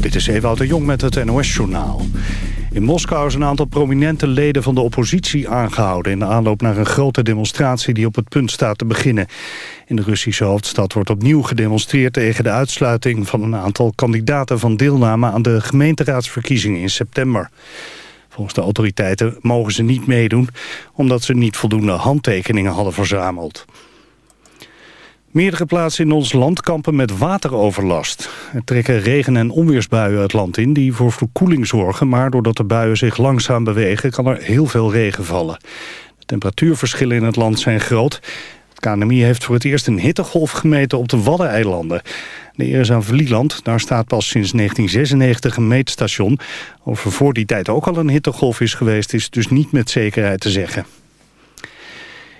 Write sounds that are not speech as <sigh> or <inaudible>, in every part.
Dit is Ewout de Jong met het NOS-journaal. In Moskou is een aantal prominente leden van de oppositie aangehouden... in de aanloop naar een grote demonstratie die op het punt staat te beginnen. In de Russische hoofdstad wordt opnieuw gedemonstreerd... tegen de uitsluiting van een aantal kandidaten van deelname... aan de gemeenteraadsverkiezingen in september. Volgens de autoriteiten mogen ze niet meedoen... omdat ze niet voldoende handtekeningen hadden verzameld. Meerdere plaatsen in ons land kampen met wateroverlast. Er trekken regen- en onweersbuien het land in die voor verkoeling zorgen... maar doordat de buien zich langzaam bewegen kan er heel veel regen vallen. De temperatuurverschillen in het land zijn groot. Het KNMI heeft voor het eerst een hittegolf gemeten op de Waddeneilanden. De eer aan Vlieland, daar staat pas sinds 1996 een meetstation. Of er voor die tijd ook al een hittegolf is geweest... is dus niet met zekerheid te zeggen.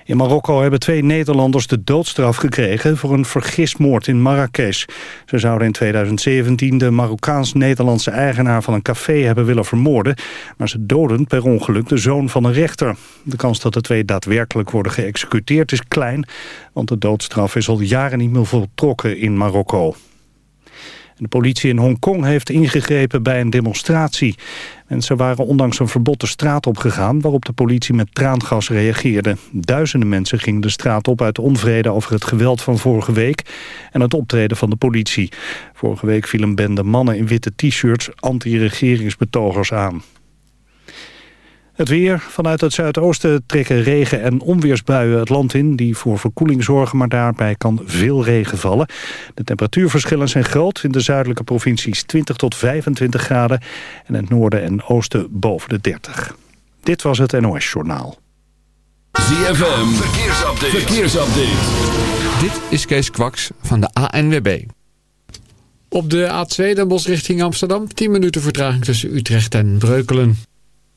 In Marokko hebben twee Nederlanders de doodstraf gekregen voor een vergismoord in Marrakesh. Ze zouden in 2017 de Marokkaans-Nederlandse eigenaar van een café hebben willen vermoorden, maar ze doden per ongeluk de zoon van een rechter. De kans dat de twee daadwerkelijk worden geëxecuteerd is klein, want de doodstraf is al jaren niet meer voltrokken in Marokko. De politie in Hongkong heeft ingegrepen bij een demonstratie. Mensen waren ondanks een verbod de straat opgegaan... waarop de politie met traangas reageerde. Duizenden mensen gingen de straat op uit onvrede over het geweld van vorige week... en het optreden van de politie. Vorige week viel een bende mannen in witte t-shirts anti-regeringsbetogers aan. Het weer. Vanuit het zuidoosten trekken regen- en onweersbuien het land in... die voor verkoeling zorgen, maar daarbij kan veel regen vallen. De temperatuurverschillen zijn groot. In de zuidelijke provincies 20 tot 25 graden... en in het noorden en oosten boven de 30. Dit was het NOS Journaal. ZFM. Verkeersupdate. Verkeersupdate. Dit is Kees Kwaks van de ANWB. Op de A2 Den Bosch richting Amsterdam... 10 minuten vertraging tussen Utrecht en Breukelen.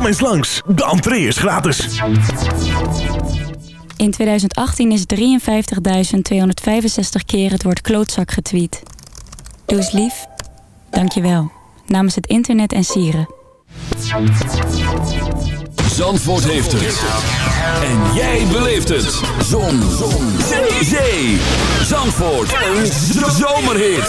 Kom eens langs, de entree is gratis. In 2018 is 53.265 keer het woord klootzak getweet. Doe eens lief. Dank je wel. Namens het internet en sieren. Zandvoort heeft het. En jij beleeft het. Zon. Zon. Zee. Zee. Zandvoort. Een zomerhit.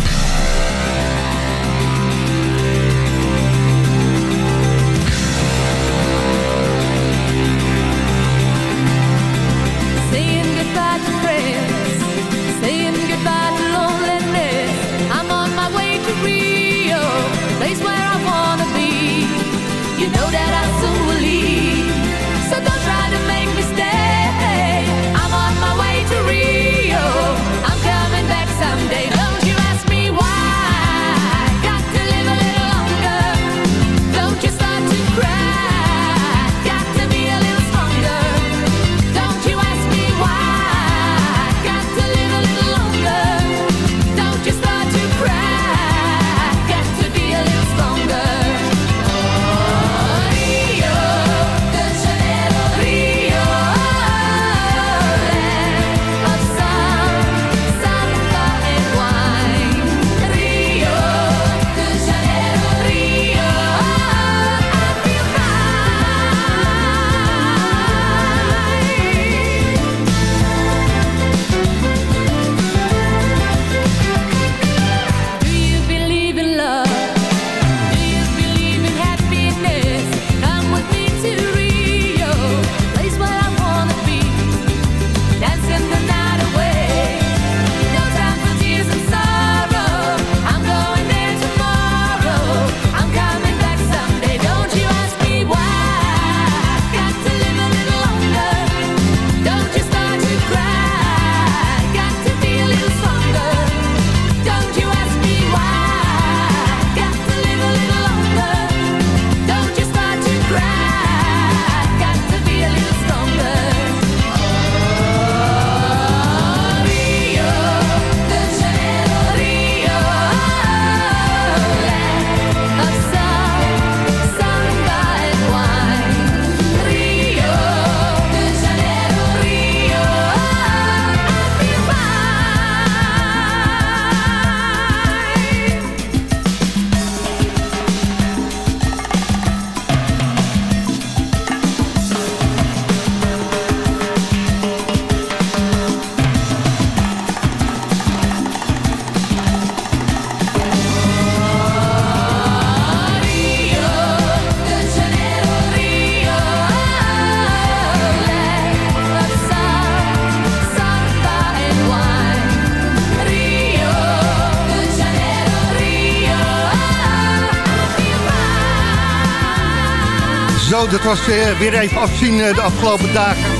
Dat was eh, weer even afzien eh, de afgelopen dagen.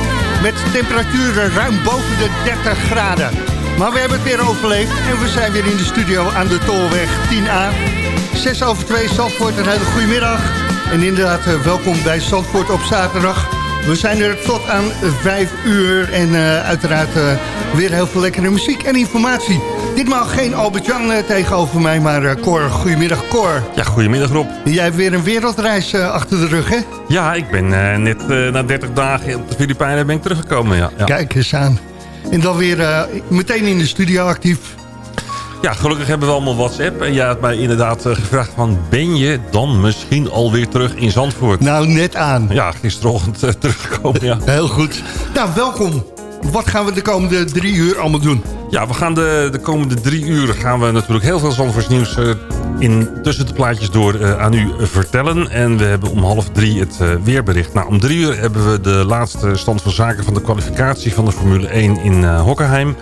Met temperaturen ruim boven de 30 graden. Maar we hebben het weer overleefd en we zijn weer in de studio aan de Tolweg 10A. 6 over 2 Zandvoort, een hele goede middag. En inderdaad, eh, welkom bij Zandvoort op zaterdag. We zijn er tot aan 5 uur en uiteraard weer heel veel lekkere muziek en informatie. Ditmaal geen Albert-Jan eh, tegenover mij, maar eh, Cor. Goedemiddag, Cor. Ja, goedemiddag Rob. Jij hebt weer een wereldreis eh, achter de rug, hè? Ja, ik ben net na 30 dagen op de Filipijnen ben ik teruggekomen. Ja, ja. Kijk eens aan. En dan weer meteen in de studio actief. ja, gelukkig hebben we allemaal WhatsApp. En jij had mij inderdaad gevraagd van... ben je dan misschien alweer terug in Zandvoort? Nou, net aan. Ja, gisterochtend eh, teruggekomen, ja. <laughs> Heel goed. Nou, welkom. Wat gaan we de komende drie uur allemaal doen? Ja, we gaan de, de komende drie uur gaan we natuurlijk heel veel Zandvoorts nieuws... eh, in, tussen de plaatjes door eh, aan u vertellen. En we hebben om half drie het eh, weerbericht. Nou, om drie uur hebben we de laatste stand van zaken... van de kwalificatie van de Formule 1 in Hockenheim.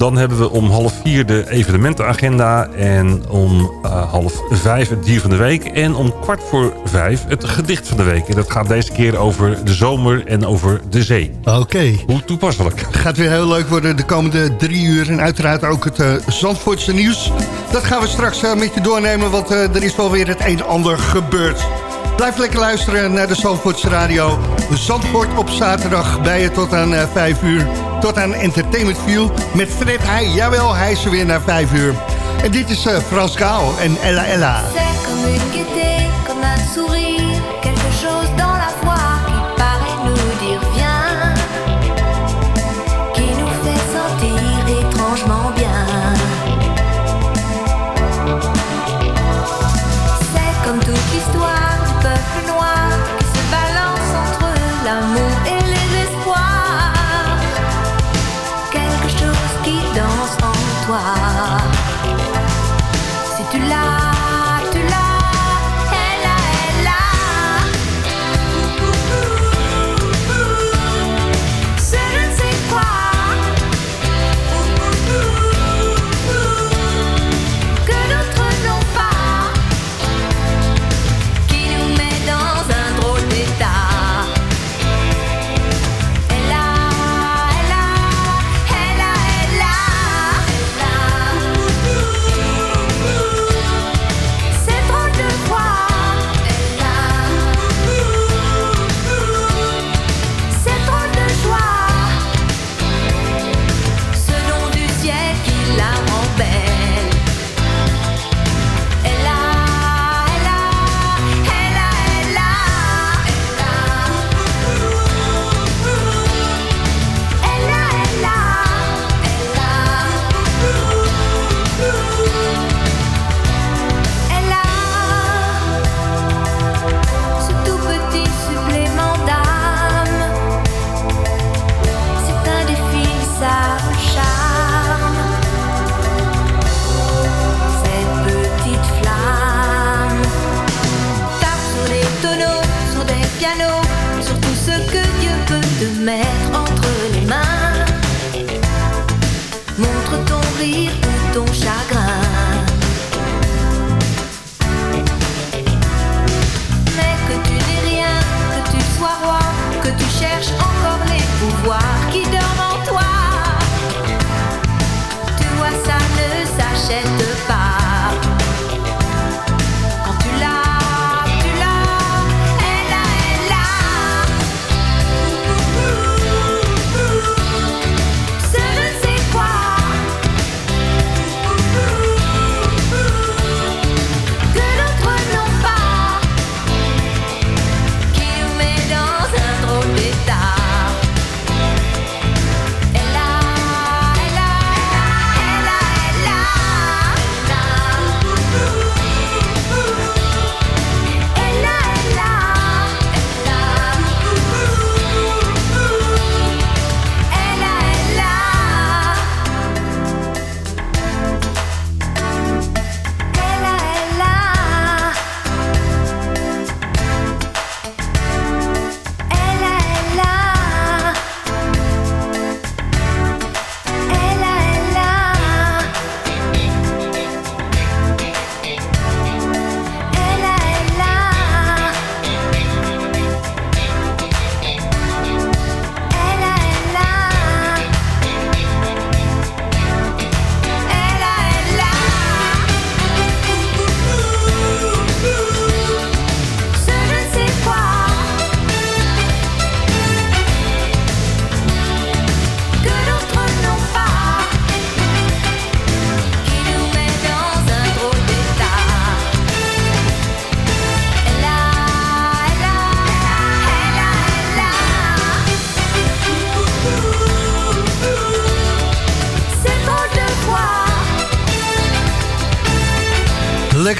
Dan hebben we om half vier de evenementenagenda. En om eh, half vijf het dier van de week. En om kwart voor vijf het gedicht van de week. En dat gaat deze keer over de zomer en over de zee. Oké. Hoe toepasselijk. Gaat weer heel leuk worden de komende drie uur. En uiteraard ook het eh, Zandvoortse nieuws. Dat gaan we straks eh, met je doornemen, want er is wel weer het een en ander gebeurd. Blijf lekker luisteren naar de Zandvoortse Radio. Zandvoort op zaterdag bij je tot aan eh, vijf uur. Tot aan Entertainment View met Fred Heij. Jawel, hij is er weer naar vijf uur. En dit is eh, Frans Gaal en Ella Ella.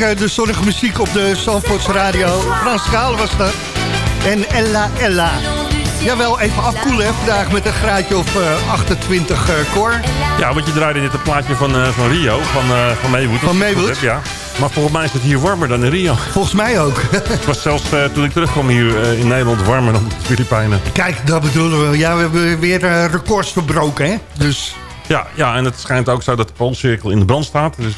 Lekker de zonnige muziek op de Zandvoorts Radio. Frans Schaal was dat. En Ella Ella. Jawel, even afkoelen hè, vandaag met een graadje of eh, 28 eh Cor. Ja, want je draaide net een plaatje van, eh, van Rio, van, eh van Maywood. Van Maywood. Ja. Maar volgens mij is het hier warmer dan in Rio. Volgens mij ook. <laughs> Het was zelfs eh, toen ik terugkwam hier eh, in Nederland warmer dan op de Filipijnen. Kijk, dat bedoelen we. Ja, we hebben weer eh, records verbroken, hè? Dus, Ja, ja, en het schijnt ook zo dat de Poolcirkel in de brand staat. Dus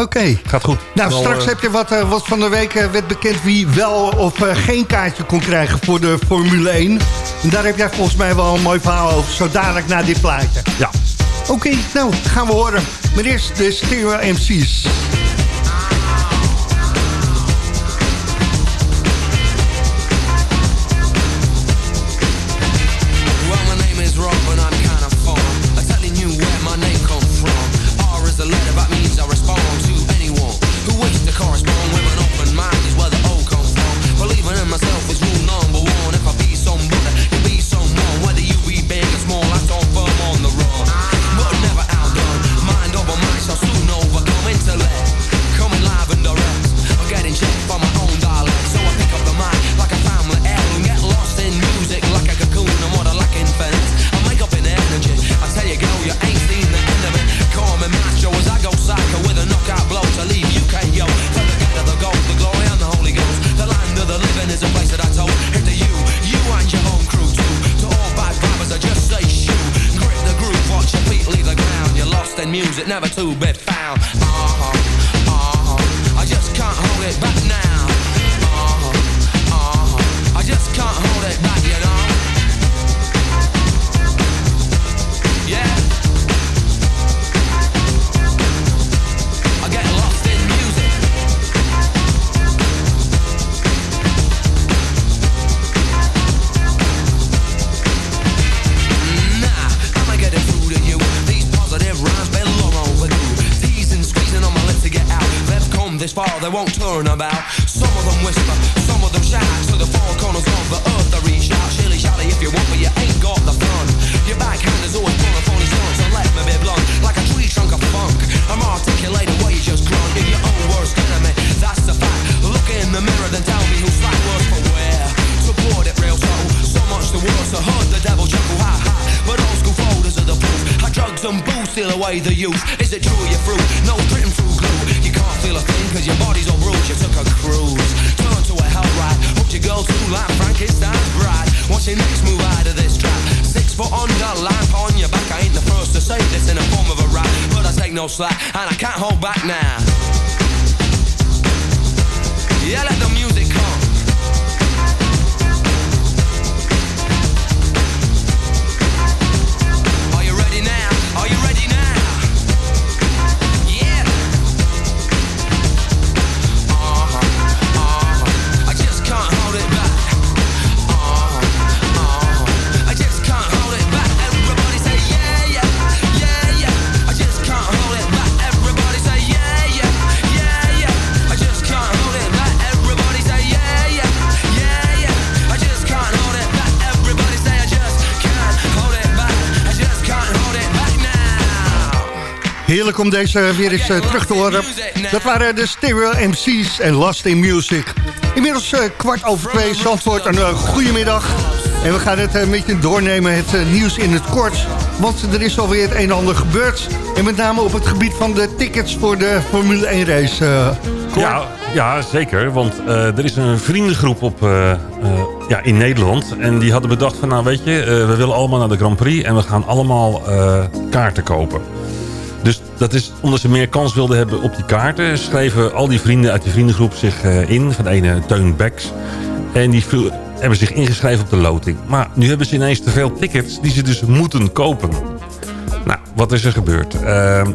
oké. gaat goed. Nou, Wel, straks eh, heb je wat, eh, wat van de week eh, werd bekend wie wel of geen kaartje kon krijgen voor de Formule 1. En daar heb jij volgens mij wel een mooi verhaal over, zo dadelijk na dit plaatje. Ja. Oké, nou, gaan we horen. Maar eerst de Stereo MC's. No slack and I can't hold back now. Yeah, let the music Heerlijk om deze weer eens eh, terug te horen. Dat waren de Stereo MC's en Last in Music. Inmiddels eh, kwart over twee, Zandvoort, een uh, goedemiddag. En we gaan het eh, met je doornemen, het eh, nieuws in het kort. Want er is alweer het een en ander gebeurd. En met name op het gebied van de tickets voor de Formule 1 race. eh. Ja, ja, zeker. Want eh, er is een vriendengroep op, eh, eh, ja, in Nederland. En die hadden bedacht van, nou weet je, eh, we willen allemaal naar de Grand Prix. En we gaan allemaal eh, kaarten kopen. Dus dat is omdat ze meer kans wilden hebben op die kaarten. Schreven al die vrienden uit die vriendengroep zich eh, in. Van de ene Teun Becks. En die viel- hebben zich ingeschreven op de loting. Maar nu hebben ze ineens te veel tickets die ze dus moeten kopen. Nou, wat is er gebeurd? Ehm,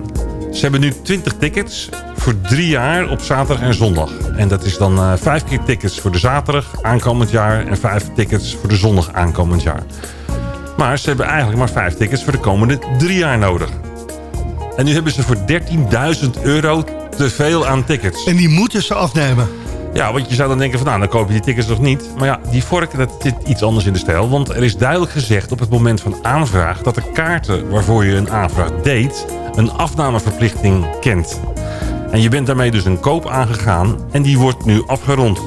ze hebben nu 20 tickets voor drie jaar op zaterdag en zondag. En dat is dan eh, vijf keer tickets voor de zaterdag aankomend jaar... en vijf tickets voor de zondag aankomend jaar. Maar ze hebben eigenlijk maar vijf tickets voor de komende drie jaar nodig. En nu hebben ze voor 13.000 euro te veel aan tickets. En die moeten ze afnemen. Ja, want je zou dan denken van nou, dan koop je die tickets nog niet. Maar ja, die vork, dat zit iets anders in de stijl. Want er is duidelijk gezegd op het moment van aanvraag... dat de kaarten waarvoor je een aanvraag deed... een afnameverplichting kent. En je bent daarmee dus een koop aangegaan en die wordt nu afgerond.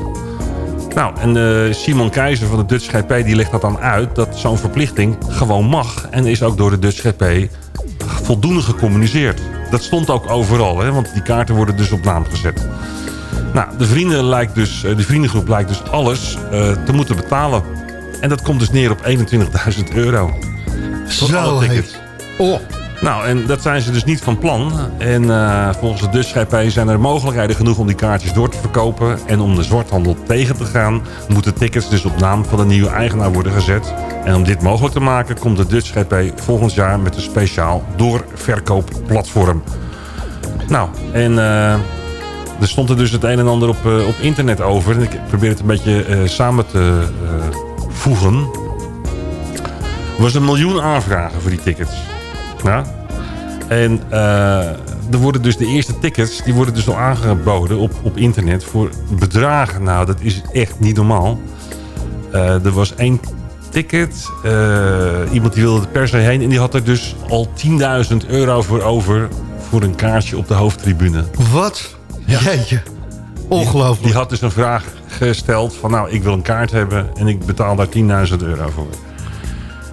Nou, en eh, Simon Keizer van de Dutch GP die legt dat dan uit... dat zo'n verplichting gewoon mag. En is ook door de Dutch GP voldoende gecommuniceerd. Dat stond ook overal, hè, want die kaarten worden dus op naam gezet. Nou, de, vrienden lijkt dus, eh, de vriendengroep lijkt dus alles eh, te moeten betalen. En dat komt dus neer op 21.000 euro. Voor alle tickets. Oh, Nou, en dat zijn ze dus niet van plan. En eh, volgens de Dutch zijn er mogelijkheden genoeg om die kaartjes door te verkopen. En om de zwarthandel tegen te gaan, moeten tickets dus op naam van de nieuwe eigenaar worden gezet. En om dit mogelijk te maken, komt de Dutch GP volgend jaar met een speciaal doorverkoopplatform. Nou, en eh, er stond er dus het een en ander op, eh, op internet over. En ik probeer het een beetje samen te voegen. Er was een miljoen aanvragen voor die tickets. Ja? En eh, er worden dus de eerste tickets, die worden dus al aangeboden op, op internet voor bedragen. Nou, dat is echt niet normaal. Eh, er was één ticket, eh, iemand die wilde er per se heen en die had er dus al 10.000 euro voor over voor een kaartje op de hoofdtribune. wat? Jeetje. Ongelooflijk. Die had dus een vraag gesteld van nou, ik wil een kaart hebben en ik betaal daar 10.000 euro voor.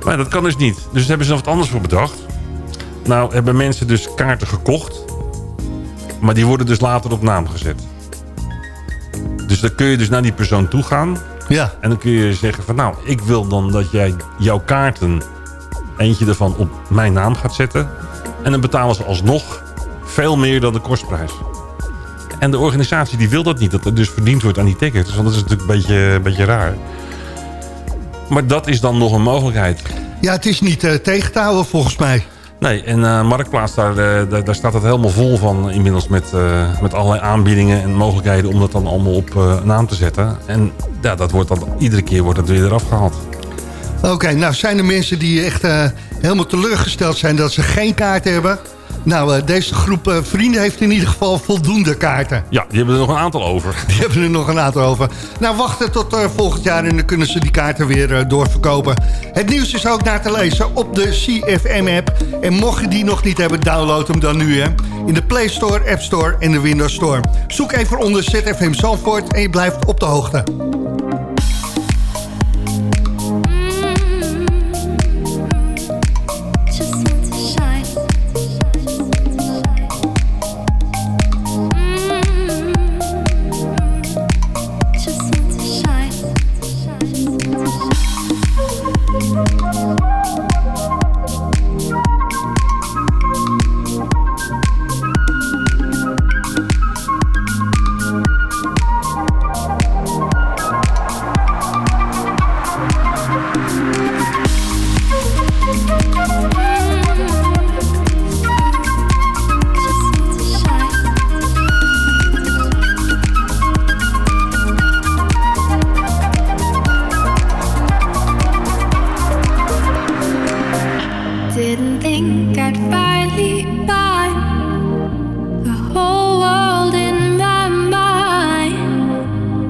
Maar dat kan dus niet. Dus daar hebben ze nog wat anders voor bedacht. Nou hebben mensen dus kaarten gekocht. Maar die worden dus later op naam gezet. Dus dan kun je dus naar die persoon toe gaan. Ja. En dan kun je zeggen van nou, ik wil dan dat jij jouw kaarten... eentje ervan op mijn naam gaat zetten. En dan betalen ze alsnog veel meer dan de kostprijs. En de organisatie die wil dat niet. Dat er dus verdiend wordt aan die tickets. Want dat is natuurlijk een beetje, een beetje raar. Maar dat is dan nog een mogelijkheid. Ja, het is niet eh, tegen te houden volgens mij. Nee, en eh, Marktplaats, daar, eh, daar, daar staat het helemaal vol van inmiddels met, eh, met allerlei aanbiedingen en mogelijkheden om dat dan allemaal op naam te zetten. En ja, dat wordt dan, iedere keer wordt dat weer eraf gehaald. Oké, nou zijn er mensen die echt helemaal teleurgesteld zijn dat ze geen kaart hebben. Nou, eh, deze groep eh, vrienden heeft in ieder geval voldoende kaarten. Ja, die hebben er nog een aantal over. <laughs> Die hebben er nog een aantal over. Nou, wachten tot eh, volgend jaar en dan kunnen ze die kaarten weer doorverkopen. Het nieuws is ook naar te lezen op de CFM-app. En mocht je die nog niet hebben, download hem dan nu. Hè. In de Play Store, App Store en de Windows Store. Zoek even onder ZFM Zandvoort en je blijft op de hoogte.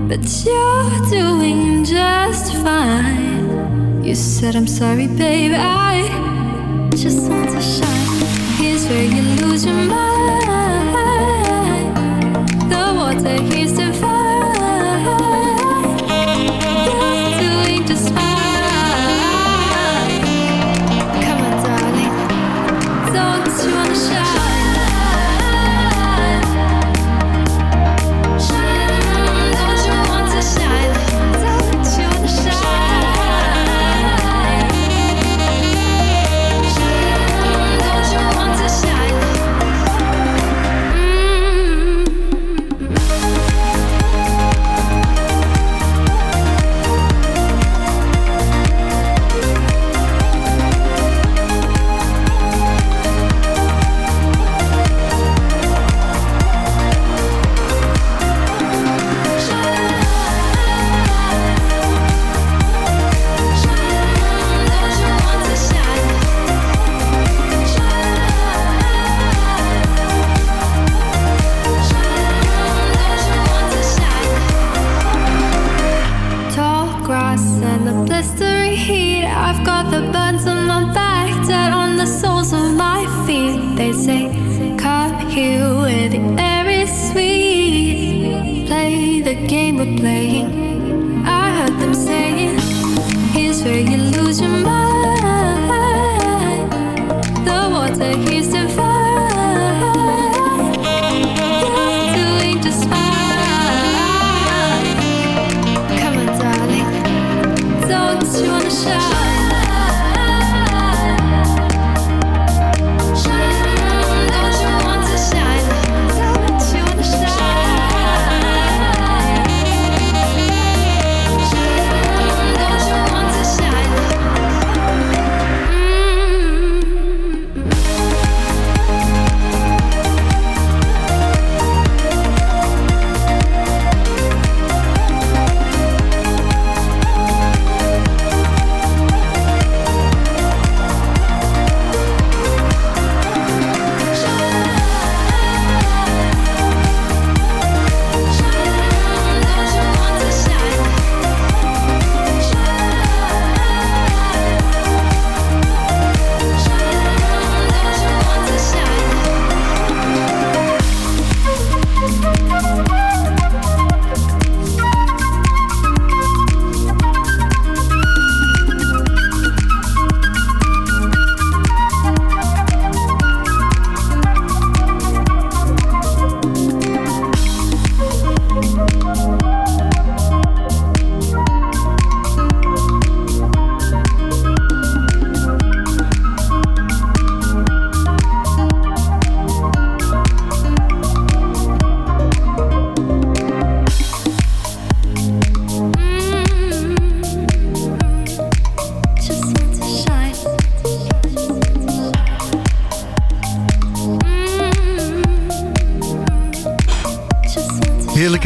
But you're doing just fine. You said I'm sorry, babe. I just want to shine. Here's where you lose your mind.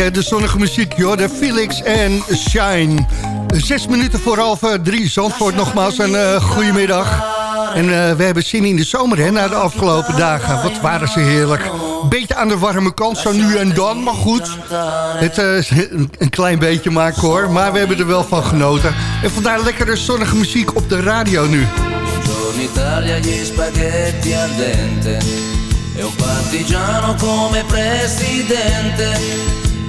De zonnige muziek, joh, de Felix en Shine. Zes minuten voor half eh, drie, Zandvoort nogmaals een uh, goedemiddag. En uh, we hebben zin in de zomer hè, na de afgelopen dagen. Wat waren ze heerlijk. Beetje aan de warme kant, zo nu en dan, maar goed. Het uh, een, klein beetje maar hoor, maar we hebben er wel van genoten. En vandaar lekkere zonnige muziek op de radio nu.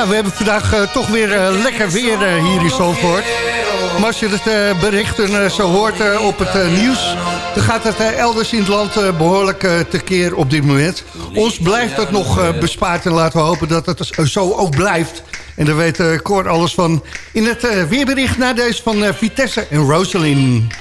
Nou, we hebben vandaag uh, toch weer uh, lekker weer uh, hier in Zandvoort. Maar als je het berichten zo hoort op het nieuws... dan gaat het elders in het land behoorlijk tekeer op dit moment. Ons blijft het nog bespaard en laten we hopen dat het zo ook blijft. En daar weet Cor alles van in het weerbericht na deze van Vitesse en Rosalind.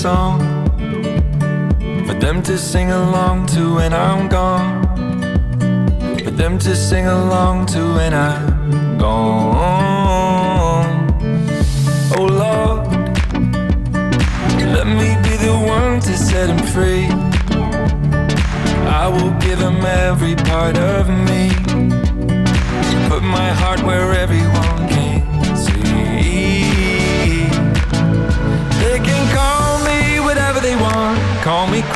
Song for them to sing along to when I'm gone. For them to sing along to when I'm gone. Oh Lord, let me be the one to set him free. I will give him every part of me.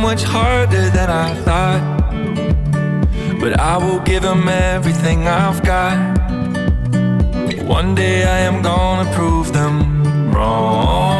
Much harder than I thought. But I will give him everything I've got. One day I am gonna prove them wrong.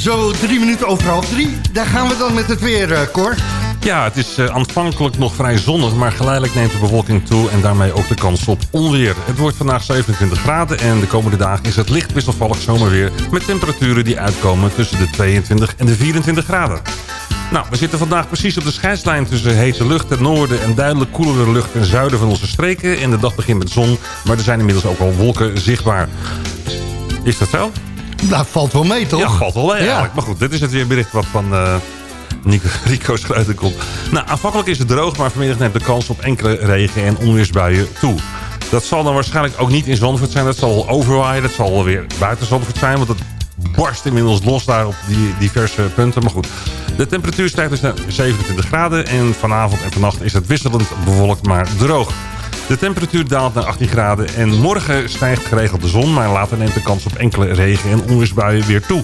Zo drie minuten over half drie. Daar gaan we dan met het weer, eh, Cor. Ja, het is eh, aanvankelijk nog vrij zonnig, maar geleidelijk neemt de bewolking toe en daarmee ook de kans op onweer. Het wordt vandaag 27 graden en de komende dagen is het licht wisselvallig zomerweer met temperaturen die uitkomen tussen de 22 en de 24 graden. Nou, we zitten vandaag precies op de scheidslijn tussen hete lucht ten noorden en duidelijk koelere lucht ten zuiden van onze streken. En de dag begint met zon, maar er zijn inmiddels ook al wolken zichtbaar. Is dat zo? Nou, valt wel mee, toch? Ja, valt wel mee. Maar goed, dit is het weerbericht wat van eh, Nico, <laughs> Rico Schruiter komt. Nou, aanvankelijk is het droog, maar vanmiddag neemt de kans op enkele regen- en onweersbuien toe. Dat zal dan waarschijnlijk ook niet in Zandvoort zijn. Dat zal wel overwaaien. Dat zal weer buiten Zandvoort zijn. Want het barst inmiddels los daar op die diverse punten. Maar goed, de temperatuur stijgt dus naar 27 graden. En vanavond en vannacht is het wisselend bewolkt, maar droog. De temperatuur daalt naar 18 graden. En morgen stijgt geregeld de zon. Maar later neemt de kans op enkele regen- en onweersbuien weer toe.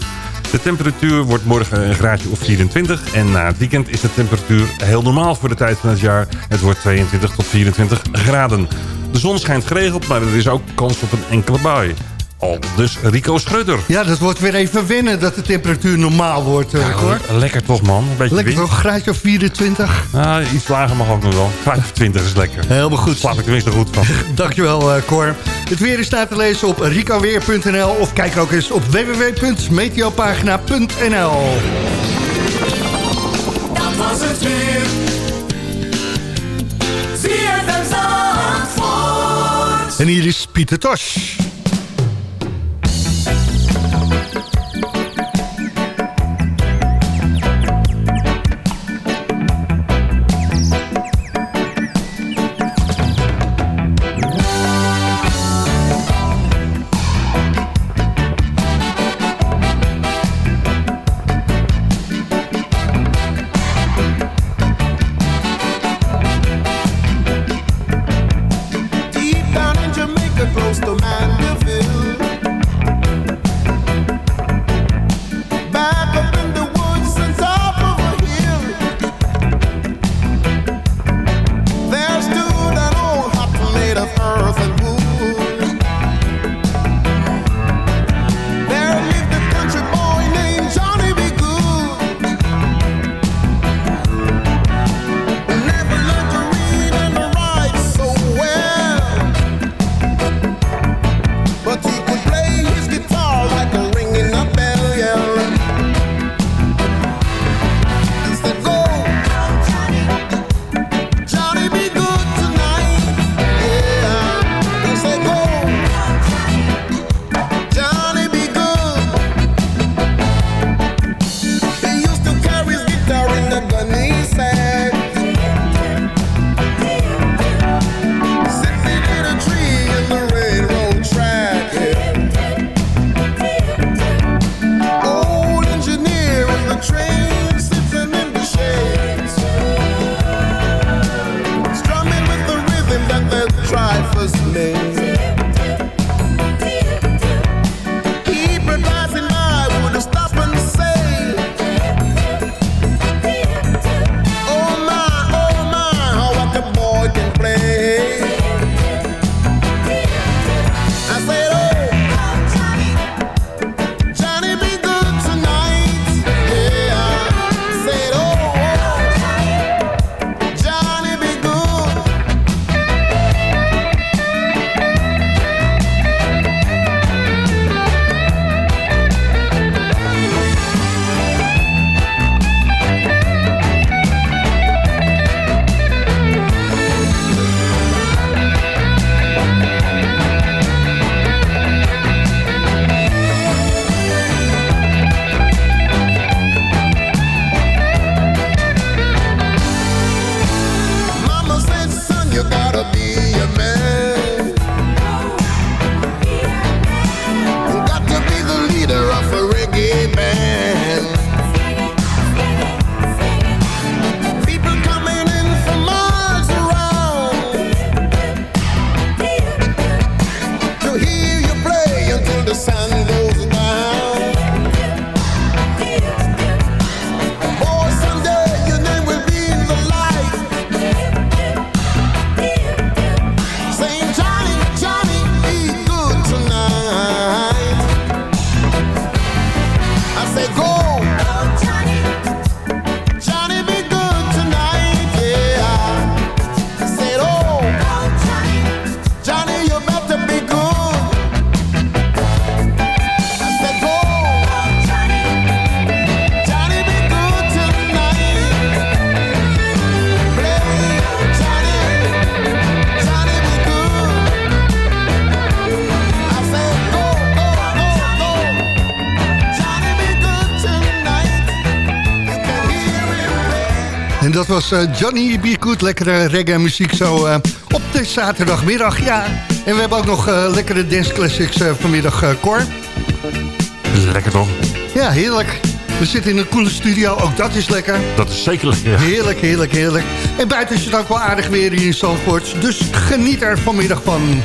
De temperatuur wordt morgen een graadje of 24. En na het weekend is de temperatuur heel normaal voor de tijd van het jaar. Het wordt 22 tot 24 graden. De zon schijnt geregeld, maar er is ook kans op een enkele bui. Al dus Rico Schreuder. Ja, dat wordt weer even wennen dat de temperatuur normaal wordt, eh, Cor. Lekker toch, man? Een beetje Lekker wind. toch, graadje of 24? Ah, iets lager mag ook nog wel. 25 is lekker. Helemaal goed. Slaap ik tenminste goed van. <laughs> Dankjewel, eh, Cor. Het weer is na te lezen op ricoweer.nl of kijk ook eens op www.meteopagina.nl. Dat was het weer. ZFM Zandvoort. En hier is Pieter Tosh. Eh, Johnny B. Good. Lekkere reggae muziek zo eh, op de zaterdagmiddag. Ja, en we hebben ook nog uh, lekkere dance classics vanmiddag, Cor. Lekker toch? Ja, heerlijk. We zitten in een coole studio, ook dat is lekker. Dat is zeker lekker. Heerlijk, heerlijk, heerlijk. En buiten is het ook wel aardig weer hier in Zandvoort. Dus geniet er vanmiddag van.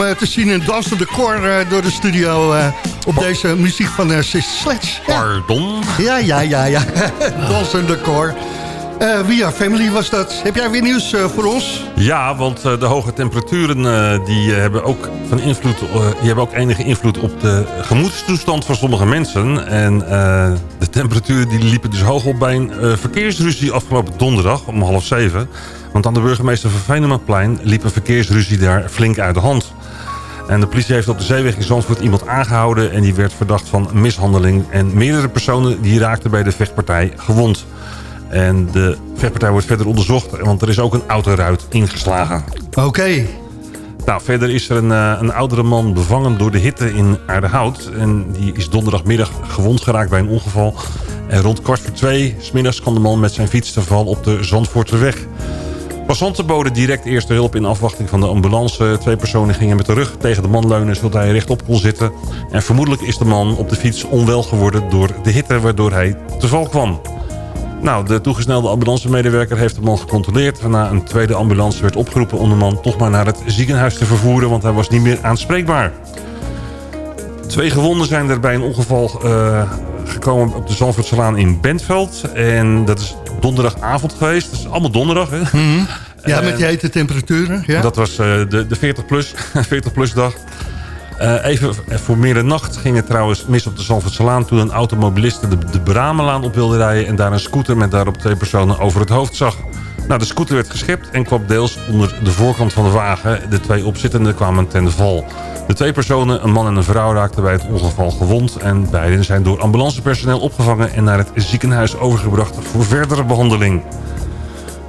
Om eh, te zien een dansende koor eh, door de studio eh, op deze muziek van uh, Sis Sledge. Pardon? Ja, ja, ja, ja. <laughs> dansende koor. Eh Via Family was dat. Heb jij weer nieuws voor ons? Ja, want de hoge temperaturen die, hebben ook van invloed, die hebben ook enige invloed op de gemoedstoestand van sommige mensen. En de temperaturen die liepen dus hoog op bij een verkeersruzie afgelopen donderdag om half zeven. Want aan de burgemeester van Venemaplein liep een verkeersruzie daar flink uit de hand. En de politie heeft op de zeeweg in Zandvoort iemand aangehouden... en die werd verdacht van mishandeling. En meerdere personen die raakten bij de vechtpartij gewond. En de vechtpartij wordt verder onderzocht... want er is ook een autoruit ingeslagen. Oké. Nou, verder is er een, eh, een oudere man bevangen door de hitte in Aardehout. En die is donderdagmiddag gewond geraakt bij een ongeval. En rond kwart voor twee, smiddags kwam de man met zijn fiets te val op de Zandvoorterweg. Passanten boden direct eerste hulp in afwachting van de ambulance. Twee personen gingen met de rug tegen de man leunen... zodat hij rechtop kon zitten. En vermoedelijk is de man op de fiets onwel geworden door de hitte... waardoor hij te val kwam. Nou, de toegesnelde ambulancemedewerker heeft de man gecontroleerd... waarna een tweede ambulance werd opgeroepen om de man toch maar naar het ziekenhuis te vervoeren... want hij was niet meer aanspreekbaar. Twee gewonden zijn er bij een ongeval eh, gekomen op de Zandvoortselaan in Bentveld. En dat is donderdagavond geweest. Dat is allemaal donderdag, hè? Mhm. <laughs> Ja, met die hete temperaturen. Ja? dat was eh, de, de 40 plus, 40 plus dag. Eh, even voor middernacht ging het trouwens mis op de Zandvoortselaan... toen een automobiliste de, de Bramelaan op wilde rijden... en daar een scooter met daarop twee personen over het hoofd zag. Nou, de scooter werd geschept en kwam deels onder de voorkant van de wagen. De twee opzittenden kwamen ten val. De twee personen, een man en een vrouw, raakten bij het ongeval gewond... en beiden zijn door ambulancepersoneel opgevangen... en naar het ziekenhuis overgebracht voor verdere behandeling.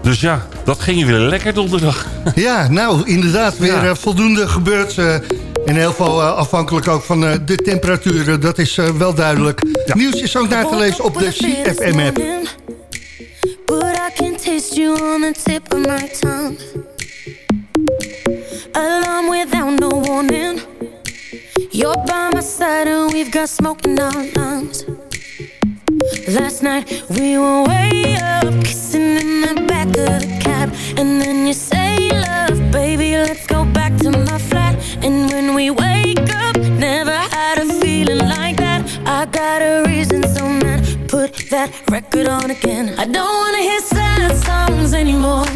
Dus ja, dat ging weer lekker donderdag. <laughs> Ja, nou, inderdaad, weer Ja. eh, voldoende gebeurd. eh, in heel veel eh, afhankelijk ook van eh, de temperaturen, dat is wel duidelijk. Nieuws is ook na te lezen op de CFM-app. But I can taste you on the tip of my tongue. Alarm without no warning. You're by my side and we've got smoke in our lungs. Last night we were way up, kissing in the back of the cab. And then you say, Love, baby, let's go back to my flat. And when we wake up, never had a feeling like that. I got a reason, so man, put that record on again. I don't wanna hear sad songs anymore.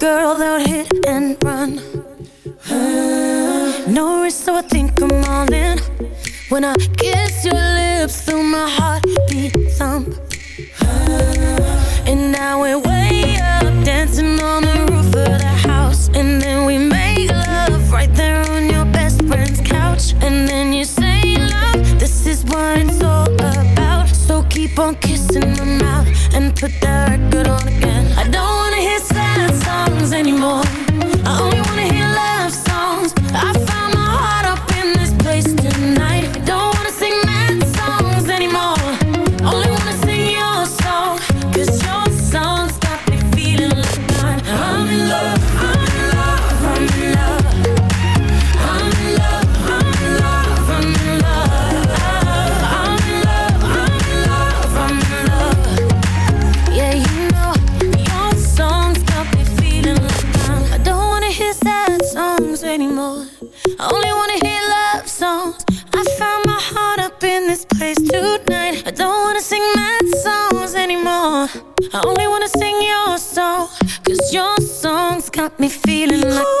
Girl would hit and run. No risk, so I think I'm all in. When I kiss wanna hear love songs. I found my heart up in this place tonight. I don't wanna sing mad songs anymore. I only wanna sing your song. Cause your songs got me feeling like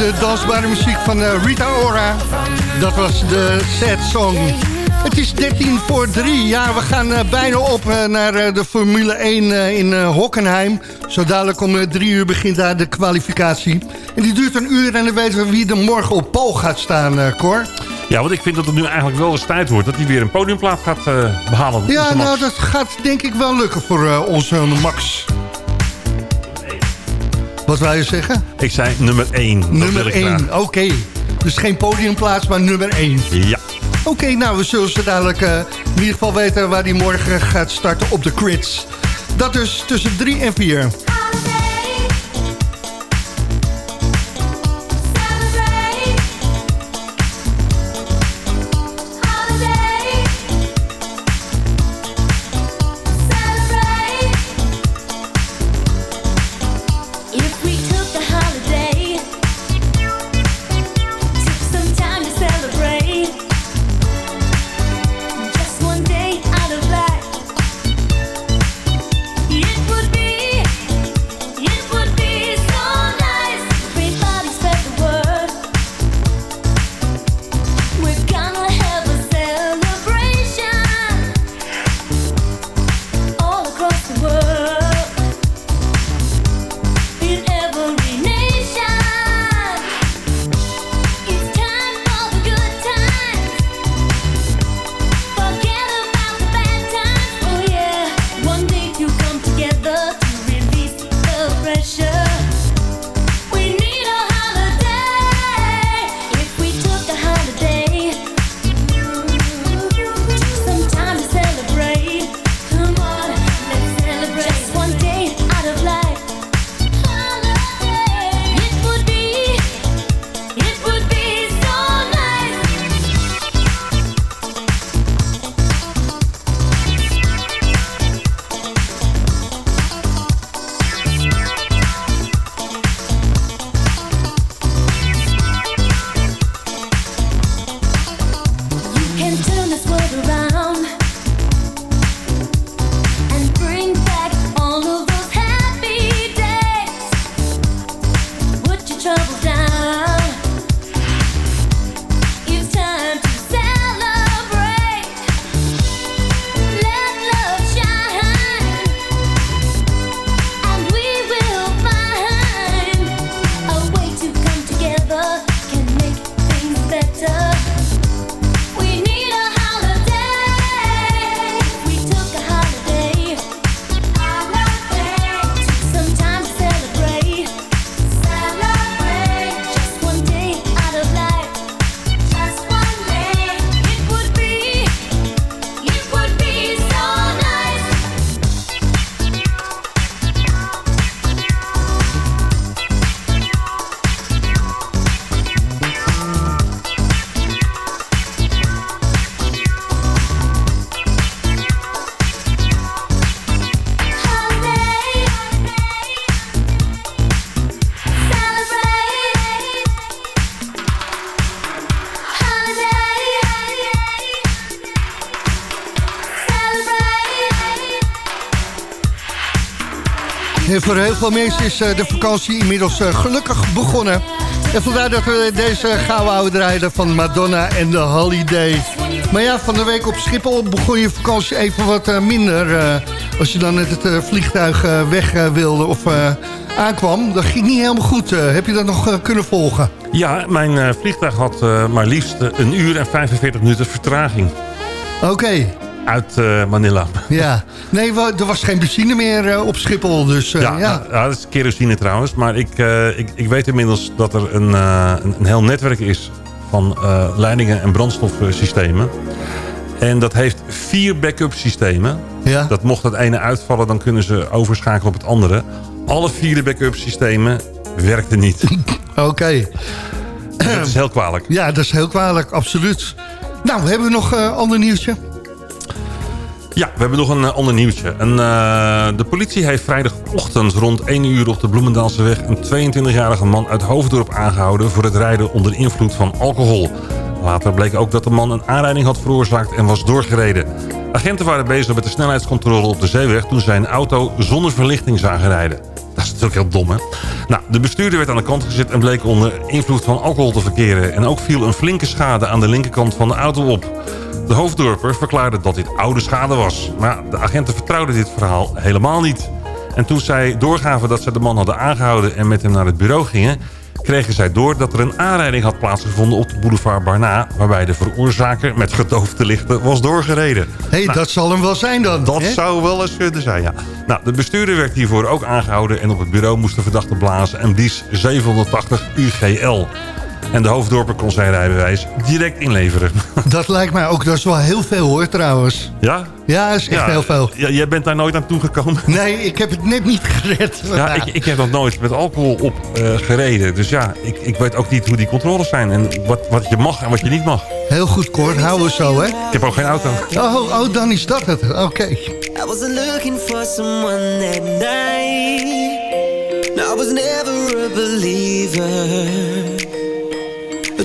de dansbare muziek van eh, Rita Ora. Dat was de sad song. Het is 13 voor 3. Ja, we gaan eh, bijna op eh, naar de Formule 1 eh, in Hockenheim. Zo dadelijk om 3 uur begint daar de kwalificatie. En die duurt een uur en dan weten we wie er morgen op Pol gaat staan, Cor. Ja, want ik vind dat het nu eigenlijk wel eens tijd wordt... dat hij weer een podiumplaat gaat eh, behalen. Ja, nou, dat gaat denk ik wel lukken voor onze Max. Wat wou je zeggen? Ik zei nummer 1. Nummer 1, oké. Dus geen podiumplaats, maar nummer 1. Ja. Oké, nou, we zullen ze dadelijk eh, in ieder geval weten waar die morgen gaat starten op de crits. Dat dus tussen 3 en 4. Voor heel veel mensen is eh, de vakantie inmiddels eh, gelukkig begonnen. En vandaar dat we deze gouden oude draaien van Madonna en de Holiday. Maar ja, van de week op Schiphol begon je vakantie even wat eh, minder. als je dan met het vliegtuig weg wilde of aankwam. Dat ging niet helemaal goed. Heb je dat nog kunnen volgen? Ja, mijn vliegtuig had maar liefst een uur en 45 minuten vertraging. Oké. Uit eh, Manila. Ja, nee, er was geen benzine meer eh, op Schiphol, dus eh, ja, ja. nou, ja, dat is kerosine trouwens. Maar ik, ik, ik weet inmiddels dat er een, een, een heel netwerk is van leidingen en brandstofsystemen. En dat heeft vier backup systemen. Ja. Dat mocht het ene uitvallen, dan kunnen ze overschakelen op het andere. Alle vier de backup systemen werkten niet. <laughs> Oké. dat is heel kwalijk. Ja, dat is heel kwalijk, absoluut. Nou, hebben we nog ander nieuwtje? Ja, we hebben nog een eh, ander nieuwtje. Eh, de politie heeft vrijdagochtend rond 1 uur op de Bloemendaalseweg... een 22-jarige man uit Hoofddorp aangehouden... voor het rijden onder invloed van alcohol. Later bleek ook dat de man een aanrijding had veroorzaakt en was doorgereden. Agenten waren bezig met de snelheidscontrole op de zeeweg... toen zij een auto zonder verlichting zagen rijden. Dat is natuurlijk heel dom, hè? Nou, de bestuurder werd aan de kant gezet en bleek onder invloed van alcohol te verkeren. En ook viel een flinke schade aan de linkerkant van de auto op. De hoofddorper verklaarde dat dit oude schade was. Maar de agenten vertrouwden dit verhaal helemaal niet. En toen zij doorgaven dat ze de man hadden aangehouden... en met hem naar het bureau gingen... kregen zij door dat er een aanrijding had plaatsgevonden op de boulevard Barna... waarbij de veroorzaker met gedoofde lichten was doorgereden. Hé, hey, dat zal hem wel zijn dan. Dat hè? zou wel eens kunnen zijn, ja. Nou, de bestuurder werd hiervoor ook aangehouden... en op het bureau moest de verdachte blazen en blies 780 UGL. En de hoofddorper kon zijn rijbewijs direct inleveren. <laughs> Dat lijkt mij ook, dat is wel heel veel hoor trouwens. Ja? Ja, dat is echt Ja, heel veel. Ja, jij bent daar nooit aan toegekomen? <laughs> Nee, ik heb het net niet gered. <laughs> Ja, ik, ik heb nog nooit met alcohol op eh, gereden. Dus ja, ik, ik weet ook niet hoe die controles zijn. En wat, wat je mag en wat je niet mag. Heel goed, Cor. Houden we zo, hè? Ik heb ook geen auto. Oh, oh dan is dat het. Oké. I wasn't looking for someone that night. No, I was never a believer.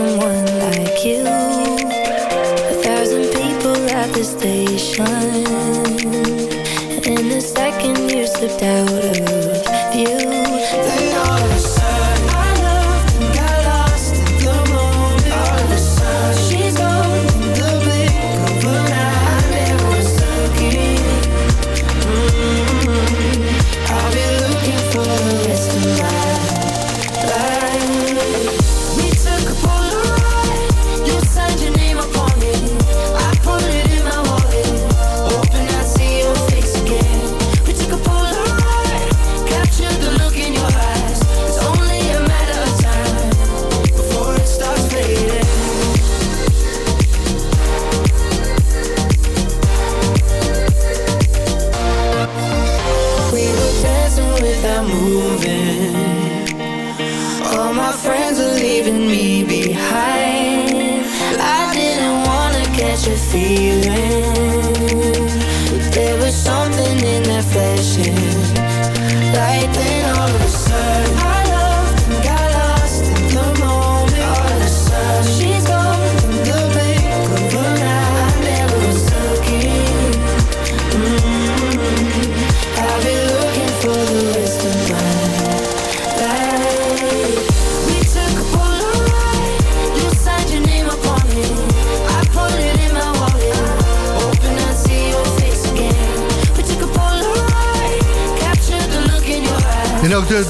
someone like you. A thousand people at the station.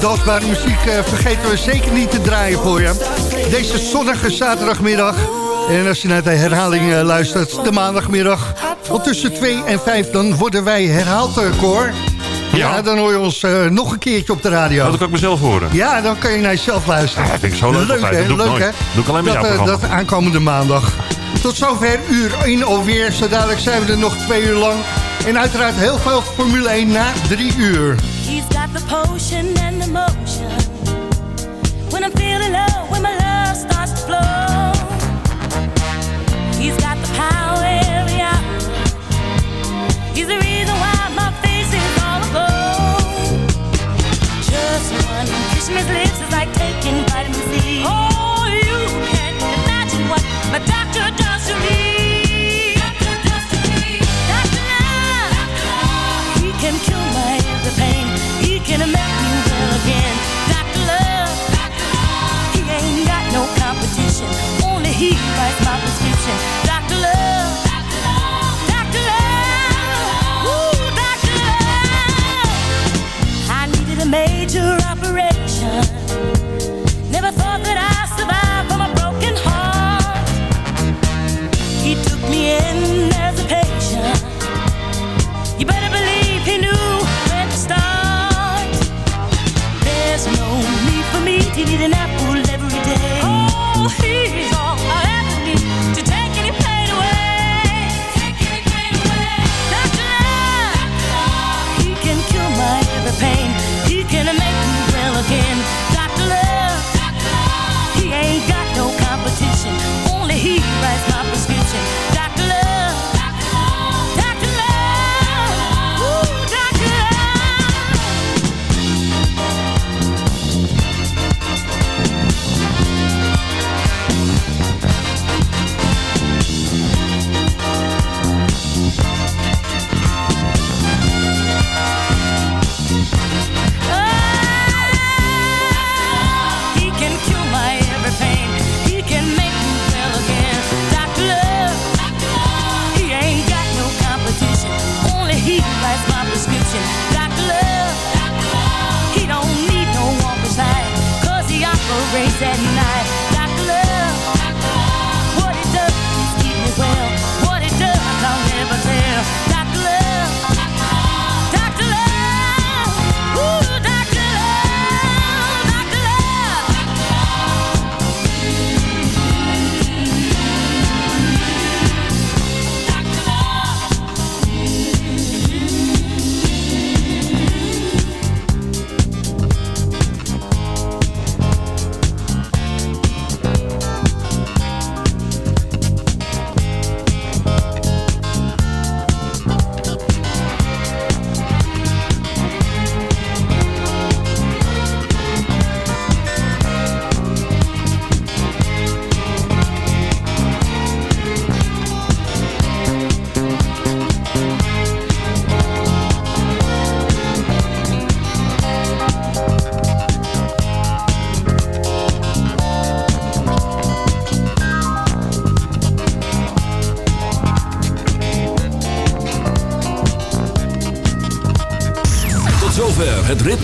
Dansbare muziek eh, vergeten we zeker niet te draaien voor je. Deze zonnige zaterdagmiddag. En als je naar de herhaling eh, luistert, de maandagmiddag. Want tussen 2 en 5 dan worden wij herhaald, Cor. Ja. dan hoor je ons eh, nog een keertje op de radio. Dat kan ik mezelf horen. Ja, dan kan je naar jezelf luisteren. Ja, dat vind ik zo leuk altijd. hè? Dat doe ik leuk, hè? Doe ik alleen met dat, dat aankomende maandag. Tot zover uur 1 alweer. Zo dadelijk zijn we er nog twee uur lang. En uiteraard heel veel Formule 1 na drie uur. He's got the potion When I'm feeling low, when my love starts to flow. He's got the power. He's the reason why my face is all. Just one kiss his lips is like taking vitamin C. Oh, you need